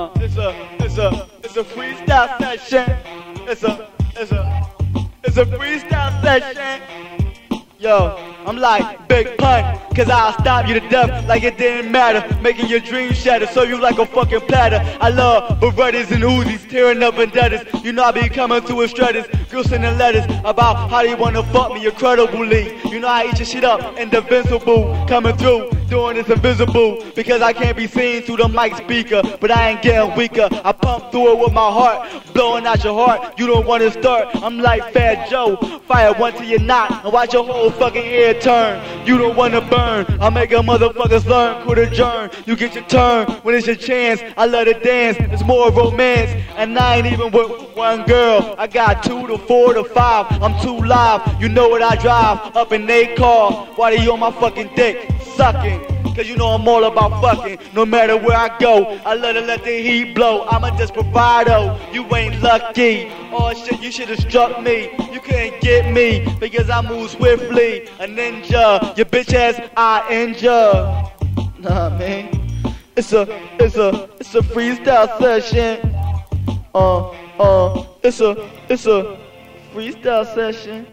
It's a, it's a, it's a freestyle session. It's a, it's a, it's a freestyle session. Yo, I'm like Big Pun, cause I'll stop you to death like it didn't matter. Making your dreams shatter, so you like a fucking platter. I love Berettas and Uzis, tearing up vendettas. You know I be coming through with shredders. Girls sending letters about how they wanna fuck me incredibly. You know I eat your shit up, indefensible. Coming through, doing this invisible. Because I can't be seen through the mic speaker, but I ain't getting weaker. I pump through it with my heart, blowing out your heart. You don't wanna start, I'm like Fat Joe. Fire one till you're not, and watch your whole fucking head turn. You don't wanna burn, I make a motherfuckers learn, quit adjourn. You get your turn when it's your chance. I love to dance, it's more romance. And I ain't even with one girl, I got two to four to five. I'm too live, you know what I drive. Up in they car, why they on my fucking dick, sucking. Cause you know I'm all about fucking. No matter where I go, I let her let the heat blow. I'm a desperado, you ain't lucky. Oh shit, you should've struck me. You couldn't get me because I move swiftly. A ninja, your bitch ass I injure. Nah, man. It's a, it's a, it's a freestyle session. Uh, uh, it's a, it's a freestyle session.